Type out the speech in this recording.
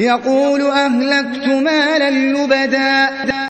يَقُولُ أَهْلَكْتُ مَالًا لُّبَدًا.